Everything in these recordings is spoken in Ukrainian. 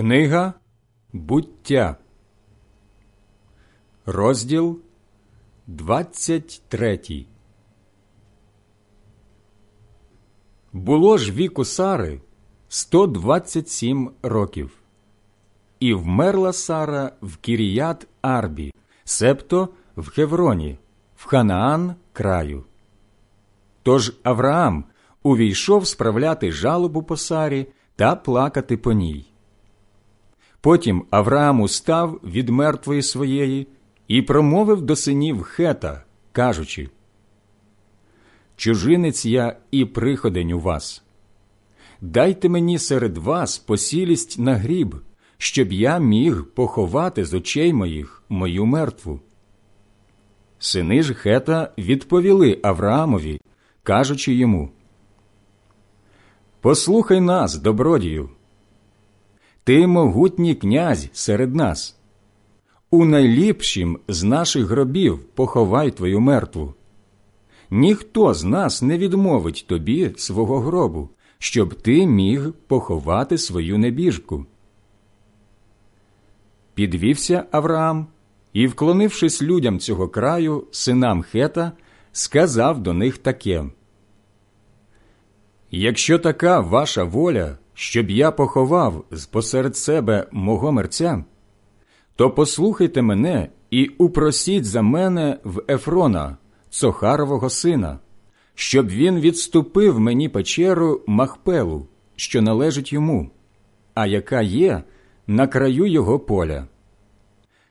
Книга буття, розділ 23 Було ж віку Сари 127 років, і вмерла Сара в Кіріят Арбі, себто в Хевроні, в Ханаан краю. Тож Авраам увійшов справляти жалобу по Сарі та плакати по ній. Потім Авраам устав від мертвої своєї і промовив до синів хета, кажучи Чужинець я і приходень у вас. Дайте мені серед вас посілість на гріб, щоб я міг поховати з очей моїх мою мертву. Сини ж хета відповіли Авраамові, кажучи йому Послухай нас, добродію. Ти могутній князь серед нас. У найліпшім з наших гробів поховай твою мертву. Ніхто з нас не відмовить тобі свого гробу, щоб ти міг поховати свою небіжку. Підвівся Авраам і, вклонившись людям цього краю, синам хета, сказав до них таке Якщо така ваша воля, щоб я поховав посеред себе мого мерця, то послухайте мене і упросіть за мене в Ефрона, Цохарового сина, щоб він відступив мені печеру Махпелу, що належить йому, а яка є на краю його поля.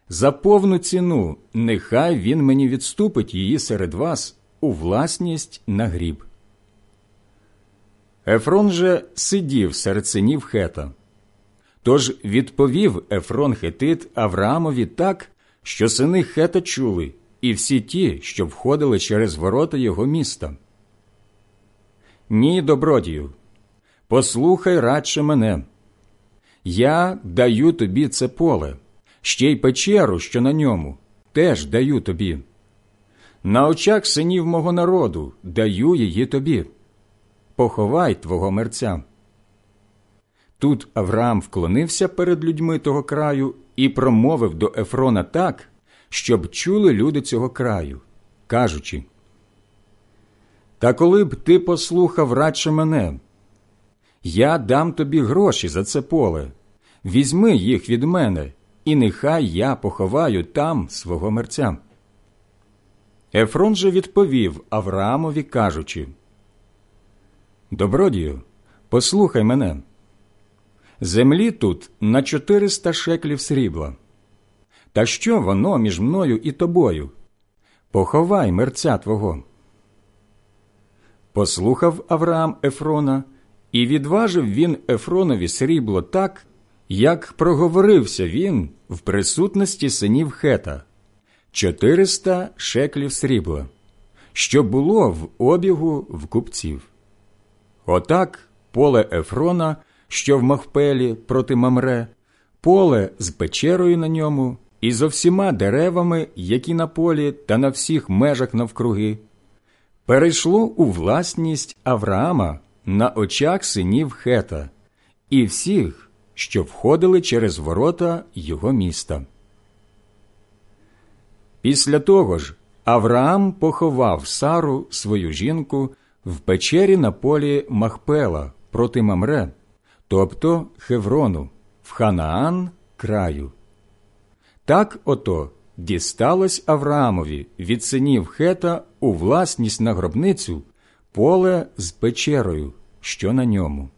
За повну ціну нехай він мені відступить її серед вас у власність на гріб. Ефрон же сидів серед синів хета. Тож відповів Ефрон Хетит Авраамові так, що сини хета чули, і всі ті, що входили через ворота його міста. Ні, добродію, послухай радше мене. Я даю тобі це поле, ще й печеру, що на ньому, теж даю тобі. На очах синів мого народу даю її тобі поховай твого мерця. Тут Авраам вклонився перед людьми того краю і промовив до Ефрона так, щоб чули люди цього краю, кажучи Та коли б ти послухав радше мене, я дам тобі гроші за це поле, візьми їх від мене, і нехай я поховаю там свого мерця. Ефрон же відповів Авраамові, кажучи Добродію, послухай мене. Землі тут на чотириста шеклів срібла. Та що воно між мною і тобою? Поховай мерця твого. Послухав Авраам Ефрона, і відважив він Ефронові срібло так, як проговорився він в присутності синів хета чотириста шеклів срібла, що було в обігу в купців. Отак поле Ефрона, що в Махпелі проти Мамре, поле з печерою на ньому і зо всіма деревами, які на полі та на всіх межах навкруги, перейшло у власність Авраама на очах синів Хета і всіх, що входили через ворота його міста. Після того ж Авраам поховав Сару, свою жінку, в печері на полі Махпела проти Мамре, тобто Хеврону, в Ханаан краю. Так ото дісталось Авраамові від синів хета у власність на гробницю поле з печерою, що на ньому.